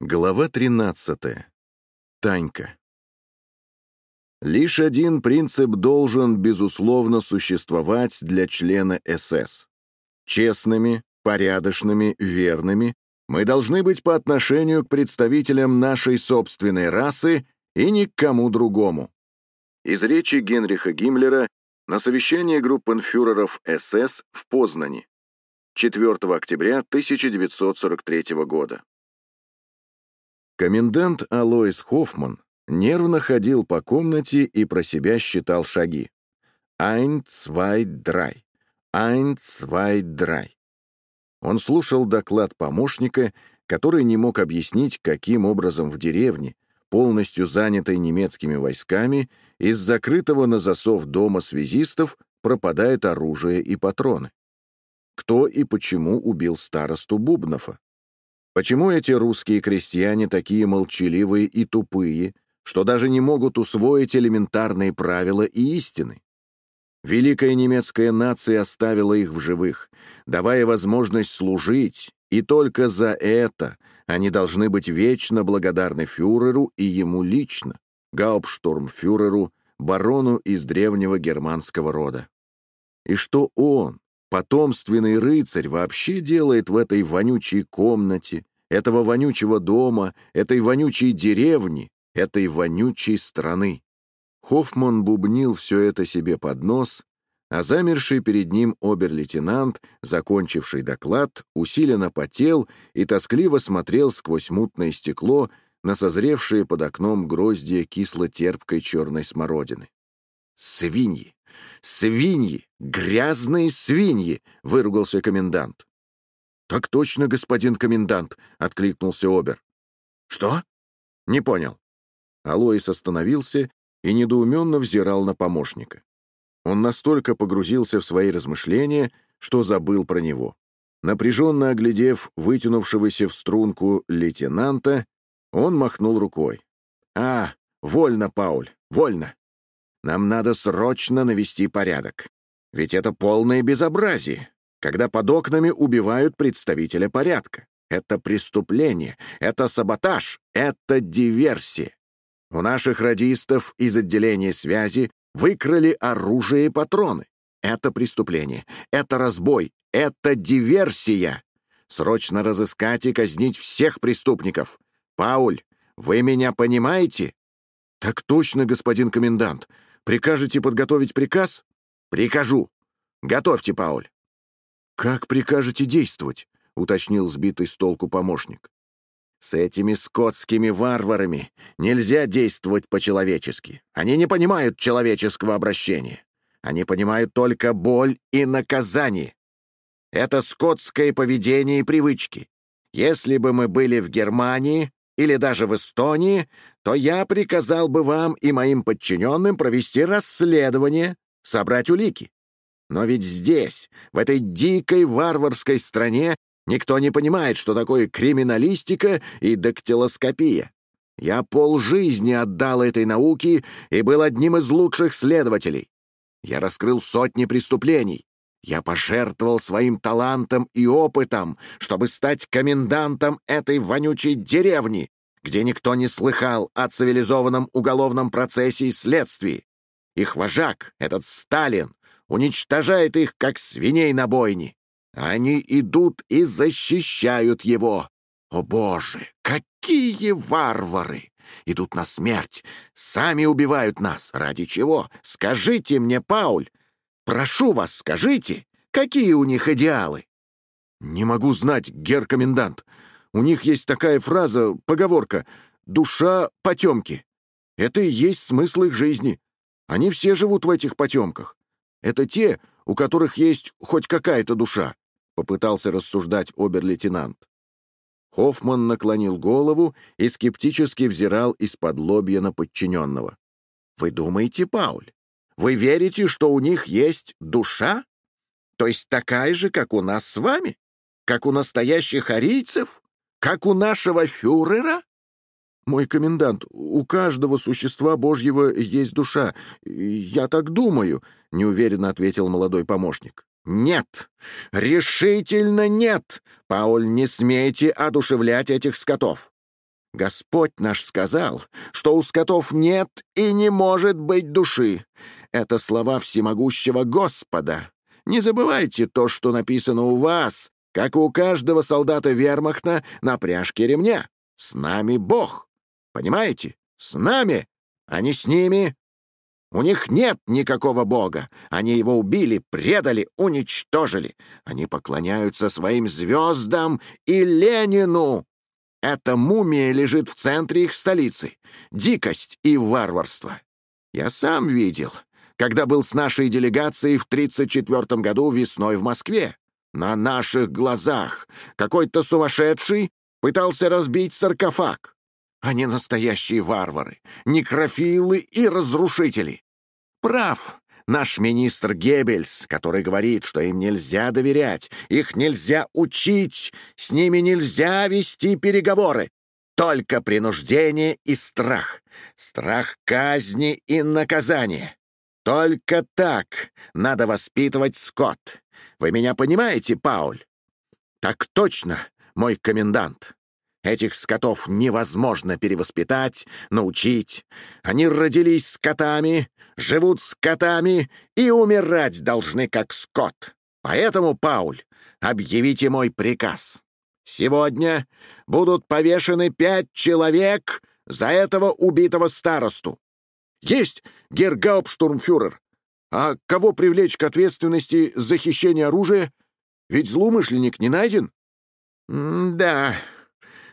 Глава 13. Танька. Лишь один принцип должен, безусловно, существовать для члена СС. Честными, порядочными, верными мы должны быть по отношению к представителям нашей собственной расы и ни к кому другому. Из речи Генриха Гиммлера на совещании группенфюреров СС в Познани 4 октября 1943 года. Комендант Алоис Хоффман нервно ходил по комнате и про себя считал шаги. «Айн, цвай, драй! Айн, цвай, драй!» Он слушал доклад помощника, который не мог объяснить, каким образом в деревне, полностью занятой немецкими войсками, из закрытого на засов дома связистов пропадает оружие и патроны. Кто и почему убил старосту Бубнова? Почему эти русские крестьяне такие молчаливые и тупые, что даже не могут усвоить элементарные правила и истины? Великая немецкая нация оставила их в живых, давая возможность служить, и только за это они должны быть вечно благодарны фюреру и ему лично, гауптштурмфюреру, барону из древнего германского рода. И что он, потомственный рыцарь вообще делает в этой вонючей комнате, этого вонючего дома, этой вонючей деревни, этой вонючей страны? Хоффман бубнил все это себе под нос, а замерший перед ним обер-лейтенант, закончивший доклад, усиленно потел и тоскливо смотрел сквозь мутное стекло на созревшие под окном гроздья кисло-терпкой черной смородины. «Свиньи! «Свиньи! Грязные свиньи!» — выругался комендант. «Так точно, господин комендант!» — откликнулся Обер. «Что?» «Не понял». Алоис остановился и недоуменно взирал на помощника. Он настолько погрузился в свои размышления, что забыл про него. Напряженно оглядев вытянувшегося в струнку лейтенанта, он махнул рукой. «А, вольно, Пауль, вольно. Нам надо срочно навести порядок. Ведь это полное безобразие, когда под окнами убивают представителя порядка. Это преступление, это саботаж, это диверсия. У наших радистов из отделения связи выкрали оружие и патроны. Это преступление, это разбой, это диверсия. Срочно разыскать и казнить всех преступников. Пауль, вы меня понимаете? Так точно, господин комендант. Прикажете подготовить приказ? Прикажу. Готовьте, Пауль. Как прикажете действовать? уточнил сбитый с толку помощник. С этими скотскими варварами нельзя действовать по-человечески. Они не понимают человеческого обращения. Они понимают только боль и наказание. Это скотское поведение и привычки. Если бы мы были в Германии, или даже в Эстонии, то я приказал бы вам и моим подчиненным провести расследование, собрать улики. Но ведь здесь, в этой дикой варварской стране, никто не понимает, что такое криминалистика и дактилоскопия. Я полжизни отдал этой науке и был одним из лучших следователей. Я раскрыл сотни преступлений. Я пожертвовал своим талантом и опытом, чтобы стать комендантом этой вонючей деревни, где никто не слыхал о цивилизованном уголовном процессе и следствии. Их вожак, этот Сталин, уничтожает их, как свиней на бойне. Они идут и защищают его. О, Боже, какие варвары! Идут на смерть, сами убивают нас. Ради чего? Скажите мне, Пауль, Прошу вас, скажите, какие у них идеалы?» «Не могу знать, гер-комендант. У них есть такая фраза, поговорка «душа потемки». Это и есть смысл их жизни. Они все живут в этих потемках. Это те, у которых есть хоть какая-то душа», — попытался рассуждать обер-лейтенант. Хоффман наклонил голову и скептически взирал из-под лобья на подчиненного. «Вы думаете, Пауль, вы верите, что у них есть душа? То есть такая же, как у нас с вами? Как у настоящих арийцев? Как у нашего фюрера? Мой комендант, у каждого существа Божьего есть душа. Я так думаю, — неуверенно ответил молодой помощник. «Нет! Решительно нет! Пауль, не смейте одушевлять этих скотов! Господь наш сказал, что у скотов нет и не может быть души. Это слова всемогущего Господа. Не забывайте то, что написано у вас, как у каждого солдата вермахта на пряжке ремня. С нами Бог. Понимаете? С нами, а не с ними. У них нет никакого бога. Они его убили, предали, уничтожили. Они поклоняются своим звездам и Ленину. Эта мумия лежит в центре их столицы. Дикость и варварство. Я сам видел, когда был с нашей делегацией в 1934 году весной в Москве. На наших глазах какой-то сумасшедший пытался разбить саркофаг. Они настоящие варвары, некрофилы и разрушители. Прав наш министр Геббельс, который говорит, что им нельзя доверять, их нельзя учить, с ними нельзя вести переговоры. Только принуждение и страх. Страх казни и наказания. Только так надо воспитывать скот. Вы меня понимаете, Пауль? Так точно, мой комендант. Этих скотов невозможно перевоспитать, научить. Они родились скотами, живут скотами и умирать должны как скот. Поэтому, Пауль, объявите мой приказ. Сегодня будут повешены пять человек за этого убитого старосту. Есть, гергауптштурмфюрер. А кого привлечь к ответственности за хищение оружия? Ведь злоумышленник не найден? М да,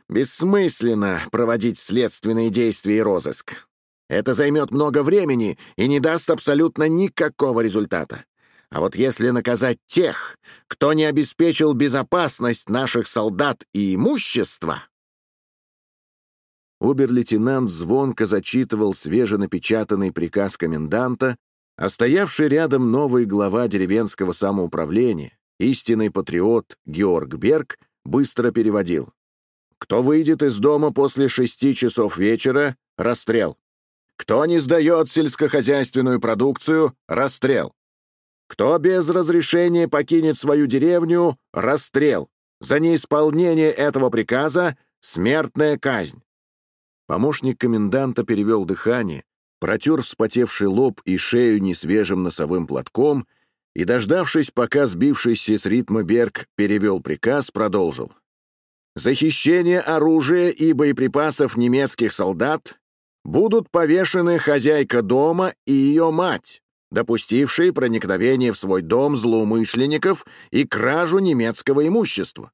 Бессмысленно проводить следственные действия и розыск. Это займет много времени и не даст абсолютно никакого результата. А вот если наказать тех, кто не обеспечил безопасность наших солдат и имущества... Обер-лейтенант звонко зачитывал свеженапечатанный приказ коменданта, а стоявший рядом новый глава деревенского самоуправления, истинный патриот Георг Берг, быстро переводил. Кто выйдет из дома после шести часов вечера — расстрел. Кто не сдает сельскохозяйственную продукцию — расстрел. Кто без разрешения покинет свою деревню — расстрел. За неисполнение этого приказа — смертная казнь. Помощник коменданта перевел дыхание, протер вспотевший лоб и шею несвежим носовым платком и, дождавшись, пока сбившийся с ритма Берг перевел приказ, продолжил за хищение оружия и боеприпасов немецких солдат будут повешены хозяйка дома и ее мать, допустившие проникновение в свой дом злоумышленников и кражу немецкого имущества.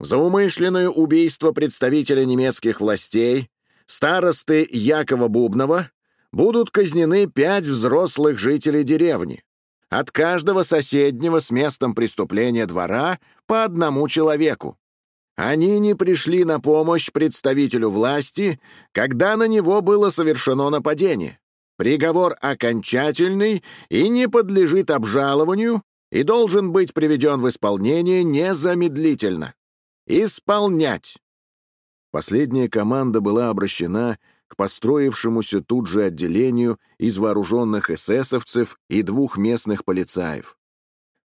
За умышленное убийство представителя немецких властей, старосты Якова Бубнова, будут казнены пять взрослых жителей деревни. От каждого соседнего с местом преступления двора по одному человеку. Они не пришли на помощь представителю власти, когда на него было совершено нападение. Приговор окончательный и не подлежит обжалованию и должен быть приведен в исполнение незамедлительно. Исполнять! Последняя команда была обращена к построившемуся тут же отделению из вооруженных эсэсовцев и двух местных полицаев.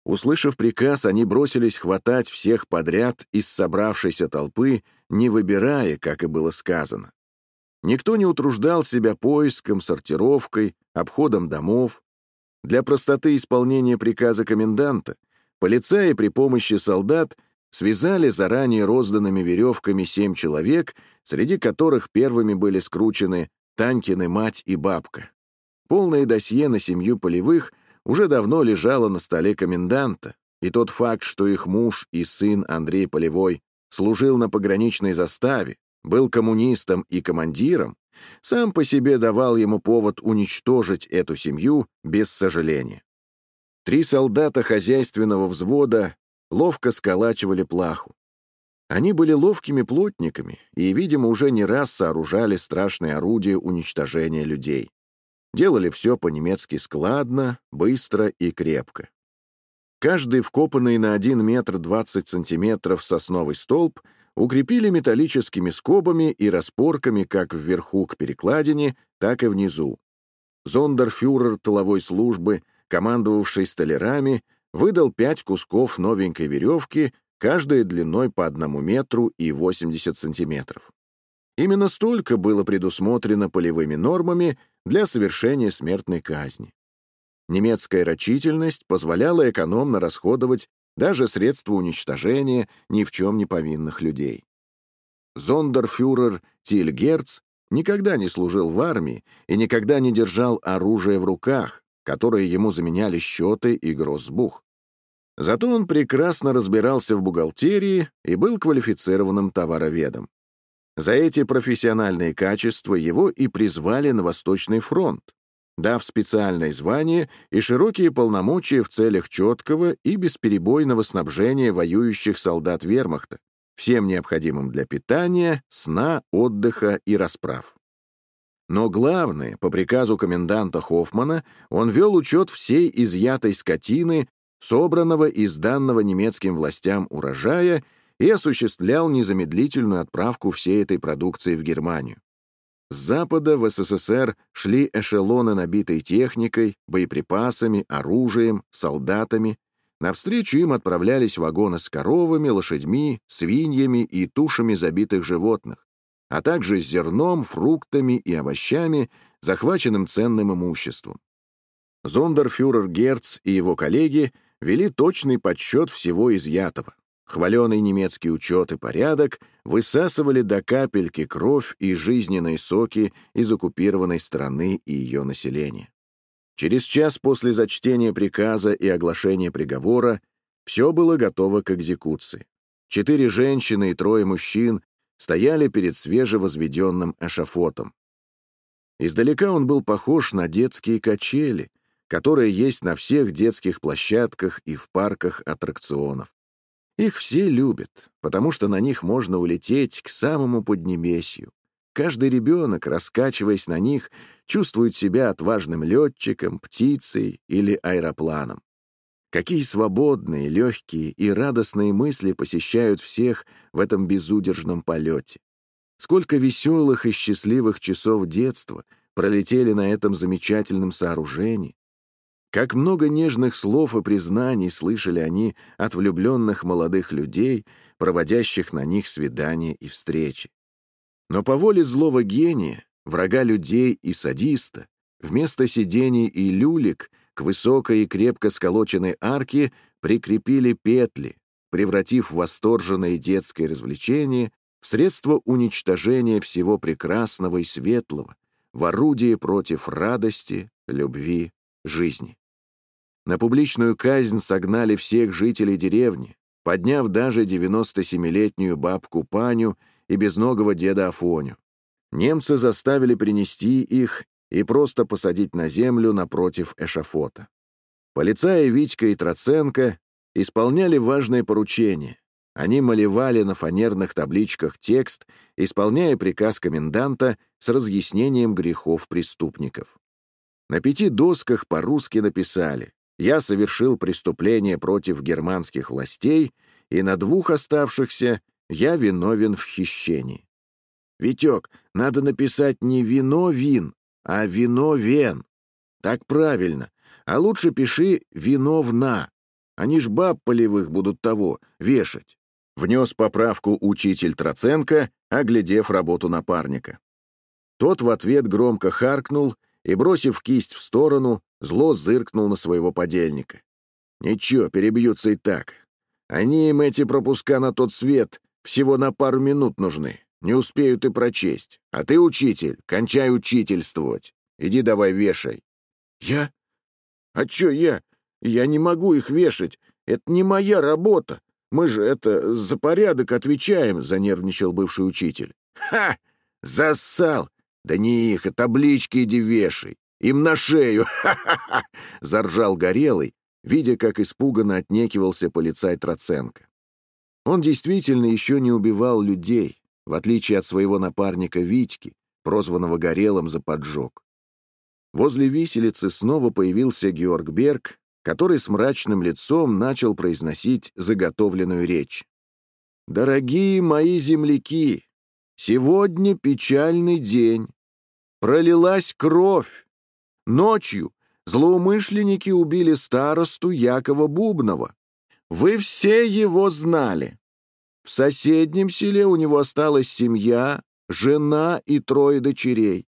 Услышав приказ, они бросились хватать всех подряд из собравшейся толпы, не выбирая, как и было сказано. Никто не утруждал себя поиском, сортировкой, обходом домов. Для простоты исполнения приказа коменданта полицаи при помощи солдат связали заранее розданными веревками семь человек, среди которых первыми были скручены Танькины мать и бабка. Полное досье на семью полевых — уже давно лежала на столе коменданта, и тот факт, что их муж и сын Андрей Полевой служил на пограничной заставе, был коммунистом и командиром, сам по себе давал ему повод уничтожить эту семью без сожаления. Три солдата хозяйственного взвода ловко сколачивали плаху. Они были ловкими плотниками и, видимо, уже не раз сооружали страшные орудия уничтожения людей. Делали все по-немецки складно, быстро и крепко. Каждый вкопанный на 1 метр 20 сантиметров сосновый столб укрепили металлическими скобами и распорками как вверху к перекладине, так и внизу. Зондерфюрер тыловой службы, командовавший столярами, выдал пять кусков новенькой веревки, каждая длиной по одному метру и 80 сантиметров. Именно столько было предусмотрено полевыми нормами для совершения смертной казни. Немецкая рачительность позволяла экономно расходовать даже средства уничтожения ни в чем не повинных людей. Зондерфюрер Тильгерц никогда не служил в армии и никогда не держал оружие в руках, которые ему заменяли счеты и гроссбух. Зато он прекрасно разбирался в бухгалтерии и был квалифицированным товароведом. За эти профессиональные качества его и призвали на Восточный фронт, дав специальное звание и широкие полномочия в целях четкого и бесперебойного снабжения воюющих солдат вермахта, всем необходимым для питания, сна, отдыха и расправ. Но главное, по приказу коменданта Хоффмана, он вел учет всей изъятой скотины, собранного и сданного немецким властям урожая и осуществлял незамедлительную отправку всей этой продукции в Германию. С запада в СССР шли эшелоны, набитые техникой, боеприпасами, оружием, солдатами. Навстречу им отправлялись вагоны с коровами, лошадьми, свиньями и тушами забитых животных, а также с зерном, фруктами и овощами, захваченным ценным имуществом. Зондерфюрер Герц и его коллеги вели точный подсчет всего изъятого. Хваленый немецкий учет и порядок высасывали до капельки кровь и жизненные соки из оккупированной страны и ее населения. Через час после зачтения приказа и оглашения приговора все было готово к экзекуции. Четыре женщины и трое мужчин стояли перед свежевозведенным эшафотом. Издалека он был похож на детские качели, которые есть на всех детских площадках и в парках аттракционов. Их все любят, потому что на них можно улететь к самому Поднебесью. Каждый ребенок, раскачиваясь на них, чувствует себя отважным летчиком, птицей или аэропланом. Какие свободные, легкие и радостные мысли посещают всех в этом безудержном полете. Сколько веселых и счастливых часов детства пролетели на этом замечательном сооружении. Как много нежных слов и признаний слышали они от влюбленных молодых людей, проводящих на них свидания и встречи. Но по воле злого гения, врага людей и садиста, вместо сидений и люлик к высокой и крепко сколоченной арке прикрепили петли, превратив восторженное детское развлечение в средство уничтожения всего прекрасного и светлого, в орудие против радости, любви, жизни. На публичную казнь согнали всех жителей деревни, подняв даже 97-летнюю бабку Паню и безногого деда Афоню. Немцы заставили принести их и просто посадить на землю напротив эшафота. Полицаи Витька и Троценко исполняли важное поручение. Они малевали на фанерных табличках текст, исполняя приказ коменданта с разъяснением грехов преступников. На пяти досках по-русски написали я совершил преступление против германских властей, и на двух оставшихся я виновен в хищении. Витек, надо написать не «вино-вин», а «вино-вен». Так правильно. А лучше пиши «виновна». Они ж баб полевых будут того, вешать. Внес поправку учитель Троценко, оглядев работу напарника. Тот в ответ громко харкнул и, бросив кисть в сторону, Зло зыркнул на своего подельника. «Ничего, перебьются и так. Они им эти пропуска на тот свет всего на пару минут нужны. Не успеют и прочесть. А ты, учитель, кончай учительствовать. Иди давай вешай». «Я? А чё я? Я не могу их вешать. Это не моя работа. Мы же это за порядок отвечаем», — занервничал бывший учитель. «Ха! Зассал! Да не их, а таблички иди вешай. Им на шею! Ха-ха-ха!» — заржал Горелый, видя, как испуганно отнекивался полицай Троценко. Он действительно еще не убивал людей, в отличие от своего напарника Витьки, прозванного Горелым за поджог. Возле виселицы снова появился Георг Берг, который с мрачным лицом начал произносить заготовленную речь. «Дорогие мои земляки, сегодня печальный день. Пролилась кровь, Ночью злоумышленники убили старосту Якова Бубнова. Вы все его знали. В соседнем селе у него осталась семья, жена и трое дочерей.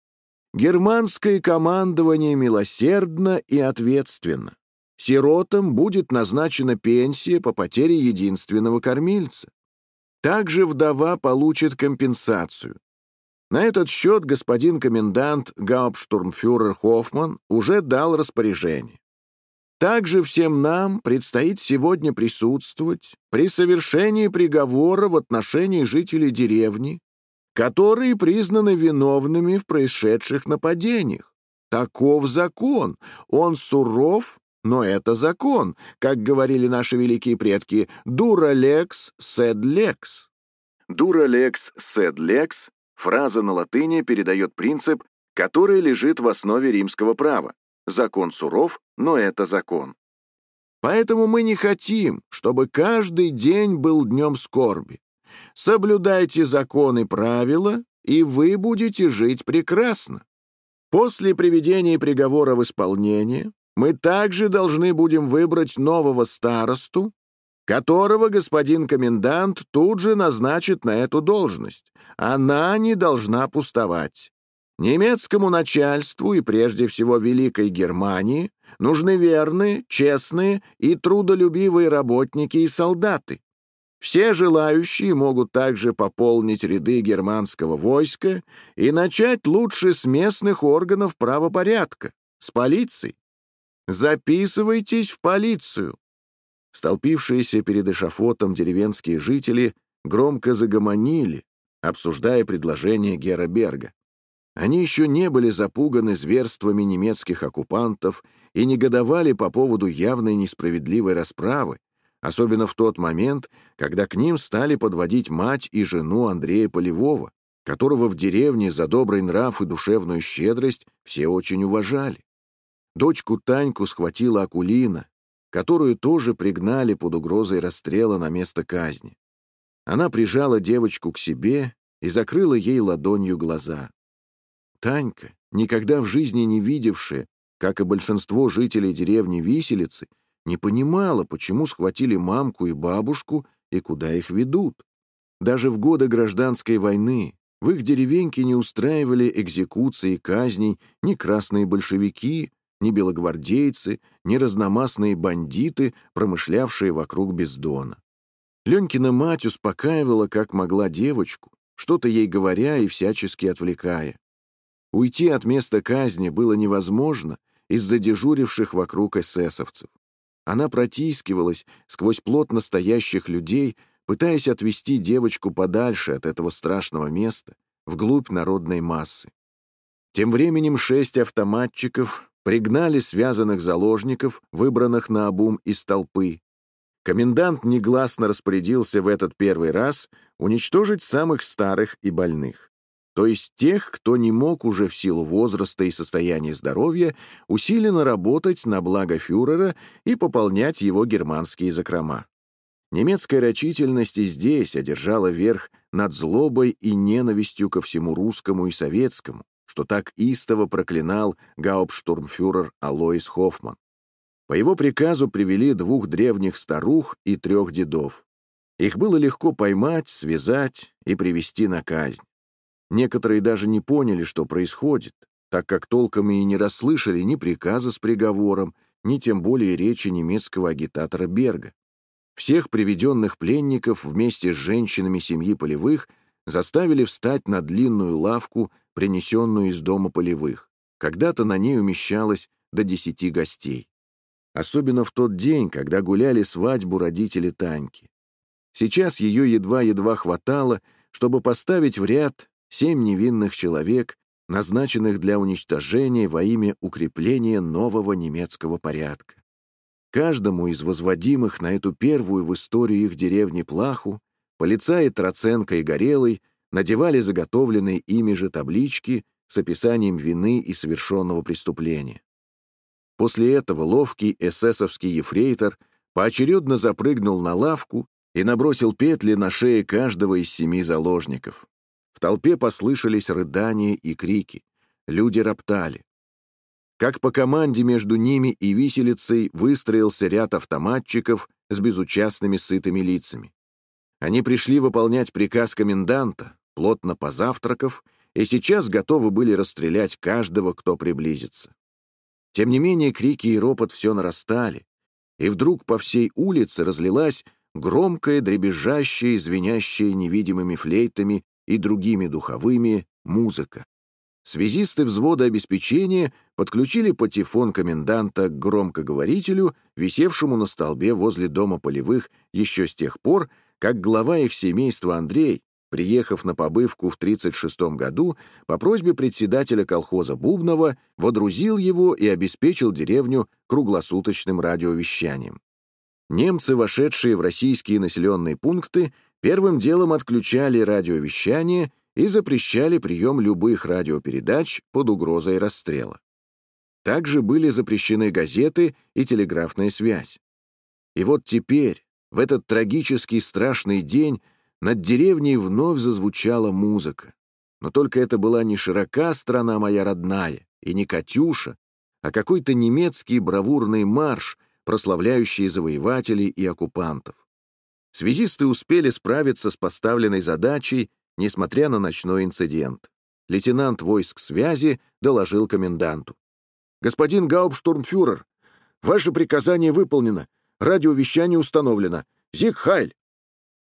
Германское командование милосердно и ответственно. Сиротам будет назначена пенсия по потере единственного кормильца. Также вдова получит компенсацию. На этот счет господин комендант Гауптштурмфюрер Хоффман уже дал распоряжение. Также всем нам предстоит сегодня присутствовать при совершении приговора в отношении жителей деревни, которые признаны виновными в происшедших нападениях. Таков закон. Он суров, но это закон, как говорили наши великие предки, «дура лекс, сед лекс». «Дура лекс, сед лекс» — фраза на латыни передает принцип, который лежит в основе римского права. Закон суров, но это закон. Поэтому мы не хотим, чтобы каждый день был днем скорби. Соблюдайте законы и правила, и вы будете жить прекрасно. После приведения приговора в исполнение мы также должны будем выбрать нового старосту, которого господин комендант тут же назначит на эту должность. Она не должна пустовать. Немецкому начальству и прежде всего Великой Германии нужны верные, честные и трудолюбивые работники и солдаты. Все желающие могут также пополнить ряды германского войска и начать лучше с местных органов правопорядка, с полицией. Записывайтесь в полицию. Столпившиеся перед эшафотом деревенские жители громко загомонили, обсуждая предложение Гера Берга. Они еще не были запуганы зверствами немецких оккупантов и негодовали по поводу явной несправедливой расправы, особенно в тот момент, когда к ним стали подводить мать и жену Андрея Полевого, которого в деревне за добрый нрав и душевную щедрость все очень уважали. Дочку Таньку схватила Акулина, которую тоже пригнали под угрозой расстрела на место казни. Она прижала девочку к себе и закрыла ей ладонью глаза. Танька, никогда в жизни не видевшая, как и большинство жителей деревни Виселицы, не понимала, почему схватили мамку и бабушку и куда их ведут. Даже в годы гражданской войны в их деревеньке не устраивали экзекуции и казней ни красные большевики, ни белогвардейцы, ни разномастные бандиты, промышлявшие вокруг бездона. Ленькина мать успокаивала, как могла девочку, что-то ей говоря и всячески отвлекая. Уйти от места казни было невозможно из-за дежуривших вокруг эсэсовцев. Она протискивалась сквозь плот настоящих людей, пытаясь отвести девочку подальше от этого страшного места, вглубь народной массы. Тем временем шесть автоматчиков пригнали связанных заложников, выбранных на обум из толпы. Комендант негласно распорядился в этот первый раз уничтожить самых старых и больных то есть тех, кто не мог уже в силу возраста и состояния здоровья усиленно работать на благо фюрера и пополнять его германские закрома. Немецкая рачительность и здесь одержала верх над злобой и ненавистью ко всему русскому и советскому, что так истово проклинал гауптштурмфюрер Алоис Хоффман. По его приказу привели двух древних старух и трех дедов. Их было легко поймать, связать и привести на казнь. Некоторые даже не поняли, что происходит, так как толком и не расслышали ни приказа с приговором, ни тем более речи немецкого агитатора Берга. Всех приведенных пленников вместе с женщинами семьи полевых заставили встать на длинную лавку, принесенную из дома полевых. Когда-то на ней умещалось до десяти гостей. Особенно в тот день, когда гуляли свадьбу родители Таньки. Сейчас ее едва-едва хватало, чтобы поставить в ряд семь невинных человек, назначенных для уничтожения во имя укрепления нового немецкого порядка. Каждому из возводимых на эту первую в истории их деревни плаху полицаи Троценко и Горелый надевали заготовленные ими же таблички с описанием вины и совершенного преступления. После этого ловкий эсэсовский ефрейтор поочередно запрыгнул на лавку и набросил петли на шеи каждого из семи заложников. В толпе послышались рыдания и крики. Люди роптали. Как по команде между ними и виселицей выстроился ряд автоматчиков с безучастными сытыми лицами. Они пришли выполнять приказ коменданта, плотно позавтракав, и сейчас готовы были расстрелять каждого, кто приблизится. Тем не менее, крики и ропот все нарастали, и вдруг по всей улице разлилась громкая, дребезжащая, звенящая невидимыми флейтами и другими духовыми музыка. Связисты взвода обеспечения подключили патефон коменданта к громкоговорителю, висевшему на столбе возле дома полевых еще с тех пор, как глава их семейства Андрей, приехав на побывку в 1936 году, по просьбе председателя колхоза Бубнова, водрузил его и обеспечил деревню круглосуточным радиовещанием. Немцы, вошедшие в российские населенные пункты, первым делом отключали радиовещание и запрещали прием любых радиопередач под угрозой расстрела. Также были запрещены газеты и телеграфная связь. И вот теперь, в этот трагический страшный день, над деревней вновь зазвучала музыка. Но только это была не широка страна моя родная и не «Катюша», а какой-то немецкий бравурный марш, прославляющий завоевателей и оккупантов. Связисты успели справиться с поставленной задачей несмотря на ночной инцидент. Лейтенант войск связи доложил коменданту. «Господин Гауптштурмфюрер, ваше приказание выполнено, радиовещание установлено. Зиг Хайль!»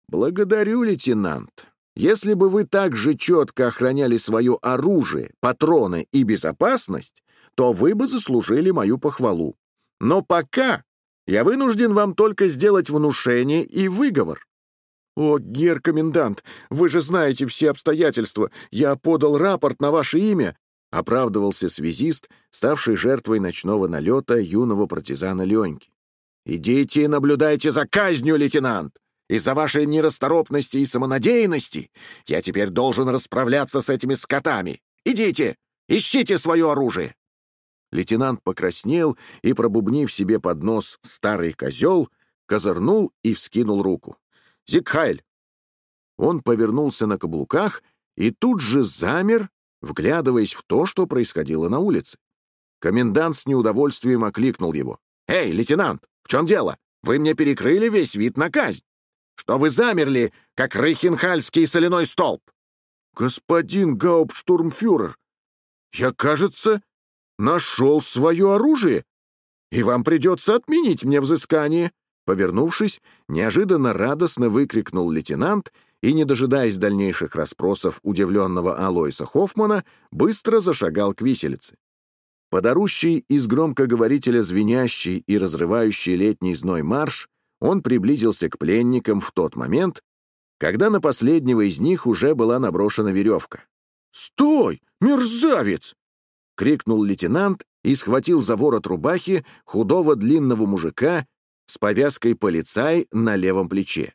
«Благодарю, лейтенант. Если бы вы так же четко охраняли свое оружие, патроны и безопасность, то вы бы заслужили мою похвалу. Но пока я вынужден вам только сделать внушение и выговор. «О, гер-комендант, вы же знаете все обстоятельства. Я подал рапорт на ваше имя», — оправдывался связист, ставший жертвой ночного налета юного партизана Леньки. «Идите и наблюдайте за казнью, лейтенант! Из-за вашей нерасторопности и самонадеянности я теперь должен расправляться с этими скотами. Идите, ищите свое оружие!» Лейтенант покраснел и, пробубнив себе под нос «старый козел», козырнул и вскинул руку. Зигхайль!» Он повернулся на каблуках и тут же замер, вглядываясь в то, что происходило на улице. Комендант с неудовольствием окликнул его. «Эй, лейтенант, в чем дело? Вы мне перекрыли весь вид на казнь. Что вы замерли, как рейхенхальский соляной столб?» «Господин гауптштурмфюрер, я, кажется, нашел свое оружие, и вам придется отменить мне взыскание», Повернувшись, неожиданно радостно выкрикнул лейтенант и, не дожидаясь дальнейших расспросов удивленного Алойса Хоффмана, быстро зашагал к виселице. Подорущий из громкоговорителя звенящий и разрывающий летний зной марш, он приблизился к пленникам в тот момент, когда на последнего из них уже была наброшена веревка. «Стой, мерзавец!» — крикнул лейтенант и схватил за ворот рубахи худого длинного мужика, с повязкой полицай на левом плече.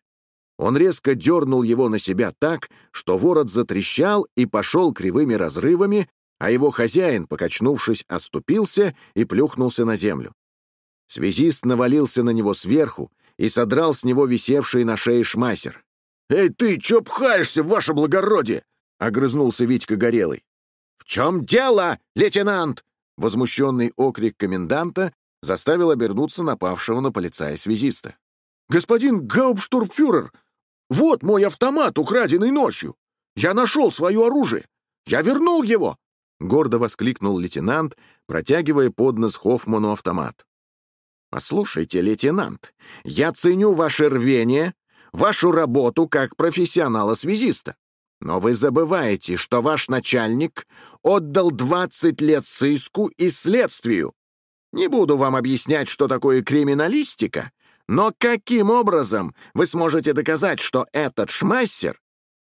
Он резко дернул его на себя так, что ворот затрещал и пошел кривыми разрывами, а его хозяин, покачнувшись, оступился и плюхнулся на землю. Связист навалился на него сверху и содрал с него висевший на шее шмайсер. «Эй ты, чё пхаешься, ваше благородие?» — огрызнулся Витька Горелый. «В чем дело, лейтенант?» Возмущенный окрик коменданта заставил обернуться напавшего на полицая связиста. «Господин Гауптштурмфюрер, вот мой автомат, украденный ночью! Я нашел свое оружие! Я вернул его!» Гордо воскликнул лейтенант, протягивая под нос Хоффману автомат. «Послушайте, лейтенант, я ценю ваше рвение, вашу работу как профессионала-связиста. Но вы забываете, что ваш начальник отдал 20 лет сыску и следствию. Не буду вам объяснять, что такое криминалистика, но каким образом вы сможете доказать, что этот шмассер,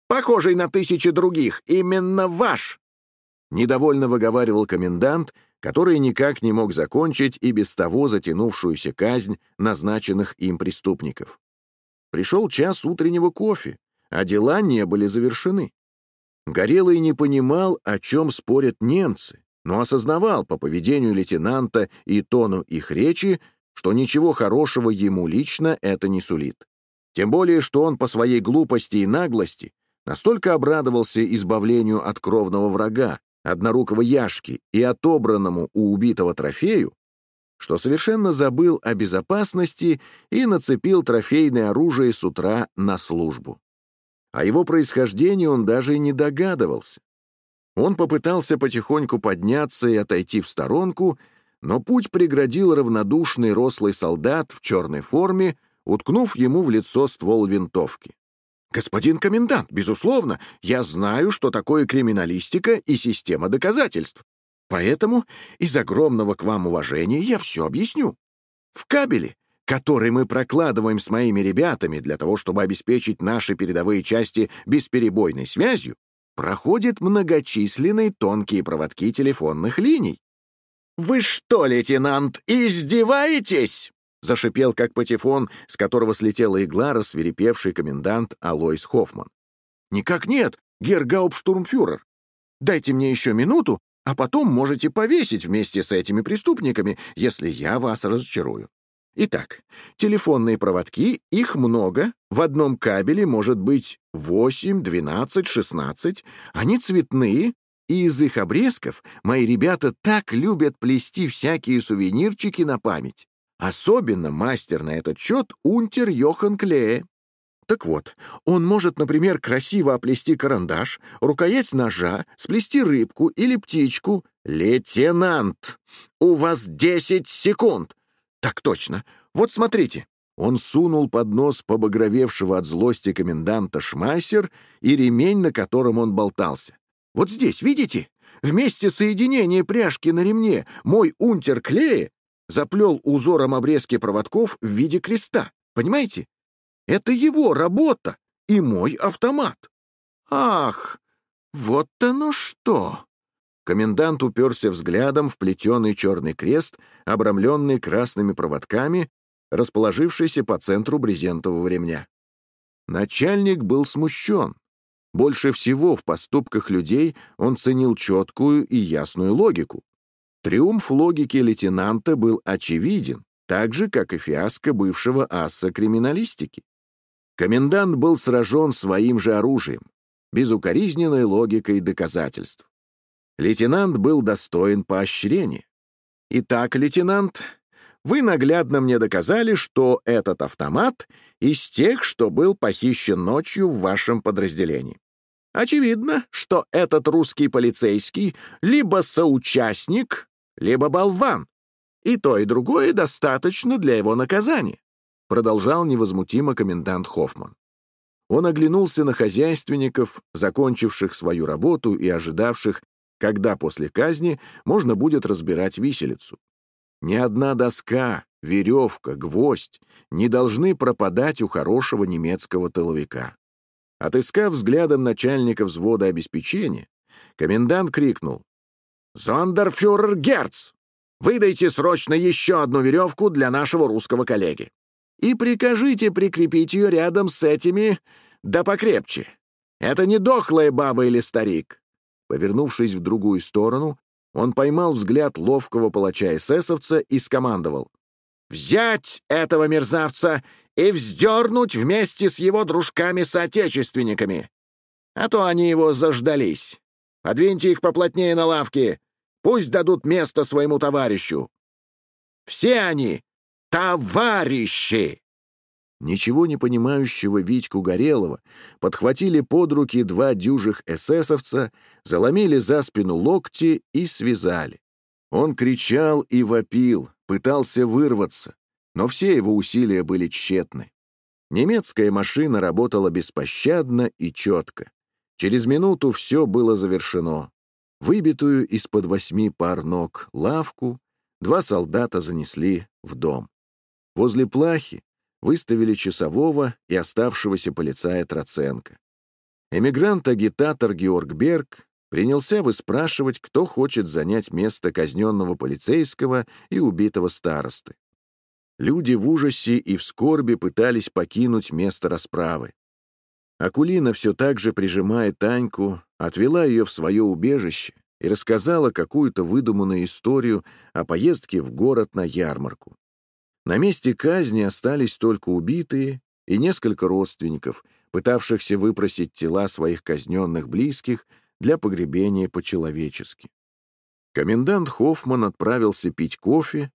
похожий на тысячи других, именно ваш?» Недовольно выговаривал комендант, который никак не мог закончить и без того затянувшуюся казнь назначенных им преступников. Пришел час утреннего кофе, а дела не были завершены. Горелый не понимал, о чем спорят немцы, но осознавал по поведению лейтенанта и тону их речи, что ничего хорошего ему лично это не сулит. Тем более, что он по своей глупости и наглости настолько обрадовался избавлению от кровного врага, однорукого Яшки и отобранному у убитого трофею, что совершенно забыл о безопасности и нацепил трофейное оружие с утра на службу. О его происхождении он даже и не догадывался. Он попытался потихоньку подняться и отойти в сторонку, но путь преградил равнодушный рослый солдат в черной форме, уткнув ему в лицо ствол винтовки. «Господин комендант, безусловно, я знаю, что такое криминалистика и система доказательств. Поэтому из огромного к вам уважения я все объясню. В кабеле, который мы прокладываем с моими ребятами для того, чтобы обеспечить наши передовые части бесперебойной связью, проходят многочисленные тонкие проводки телефонных линий. «Вы что, лейтенант, издеваетесь?» — зашипел, как патефон, с которого слетела игла рассверепевший комендант Алойс Хоффман. «Никак нет, гергауптштурмфюрер. Дайте мне еще минуту, а потом можете повесить вместе с этими преступниками, если я вас разочарую. Итак, телефонные проводки, их много, в одном кабеле может быть 8, 12, 16, они цветные, и из их обрезков мои ребята так любят плести всякие сувенирчики на память. Особенно мастер на этот счет унтер Йохан Клее. Так вот, он может, например, красиво оплести карандаш, рукоять ножа, сплести рыбку или птичку. «Лейтенант, у вас десять секунд!» «Так точно. Вот смотрите». Он сунул под нос побагровевшего от злости коменданта шмайсер и ремень, на котором он болтался. «Вот здесь, видите? Вместе соединения пряжки на ремне мой унтер клея заплел узором обрезки проводков в виде креста. Понимаете? Это его работа и мой автомат. Ах, вот оно что! Комендант уперся взглядом в плетеный черный крест, обрамленный красными проводками, расположившийся по центру брезентового ремня. Начальник был смущен. Больше всего в поступках людей он ценил четкую и ясную логику. Триумф логики лейтенанта был очевиден, так же, как и фиаско бывшего аса криминалистики. Комендант был сражен своим же оружием, безукоризненной логикой доказательств. Лейтенант был достоин поощрения. Итак, лейтенант, вы наглядно мне доказали, что этот автомат из тех, что был похищен ночью в вашем подразделении. Очевидно, что этот русский полицейский либо соучастник, либо болван. И то, и другое достаточно для его наказания, продолжал невозмутимо комендант Хоффман. Он оглянулся на хозяйственников, закончивших свою работу и ожидавших когда после казни можно будет разбирать виселицу. Ни одна доска, веревка, гвоздь не должны пропадать у хорошего немецкого тыловика. Отыскав взглядом начальника взвода обеспечения, комендант крикнул «Зондерфюрер Герц! Выдайте срочно еще одну веревку для нашего русского коллеги и прикажите прикрепить ее рядом с этими, да покрепче. Это не дохлая баба или старик, Повернувшись в другую сторону, он поймал взгляд ловкого палача эсэсовца и скомандовал. «Взять этого мерзавца и вздернуть вместе с его дружками-соотечественниками! А то они его заждались. Подвиньте их поплотнее на лавке, пусть дадут место своему товарищу. Все они — товарищи!» Ничего не понимающего Витьку Горелого подхватили под руки два дюжих эсэсовца, заломили за спину локти и связали. Он кричал и вопил, пытался вырваться, но все его усилия были тщетны. Немецкая машина работала беспощадно и четко. Через минуту все было завершено. Выбитую из-под восьми пар ног лавку два солдата занесли в дом. Возле плахи выставили часового и оставшегося полицая Троценко. Эмигрант-агитатор Георг Берг принялся выспрашивать, кто хочет занять место казненного полицейского и убитого старосты. Люди в ужасе и в скорби пытались покинуть место расправы. Акулина все так же, прижимая Таньку, отвела ее в свое убежище и рассказала какую-то выдуманную историю о поездке в город на ярмарку. На месте казни остались только убитые и несколько родственников, пытавшихся выпросить тела своих казненных близких для погребения по-человечески. Комендант Хоффман отправился пить кофе,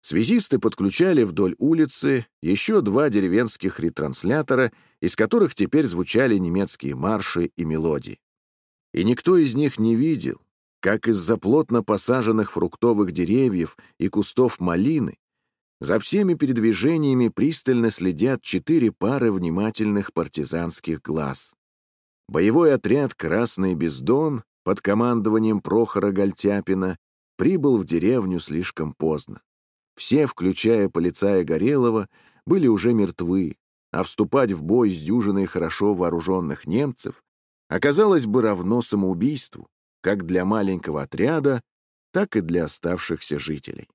Связисты подключали вдоль улицы еще два деревенских ретранслятора, из которых теперь звучали немецкие марши и мелодии. И никто из них не видел, как из-за плотно посаженных фруктовых деревьев и кустов малины за всеми передвижениями пристально следят четыре пары внимательных партизанских глаз. Боевой отряд «Красный Бездон» под командованием Прохора Гольтяпина прибыл в деревню слишком поздно. Все, включая полицая Горелого, были уже мертвы, а вступать в бой с дюжиной хорошо вооруженных немцев оказалось бы равно самоубийству, как для маленького отряда, так и для оставшихся жителей.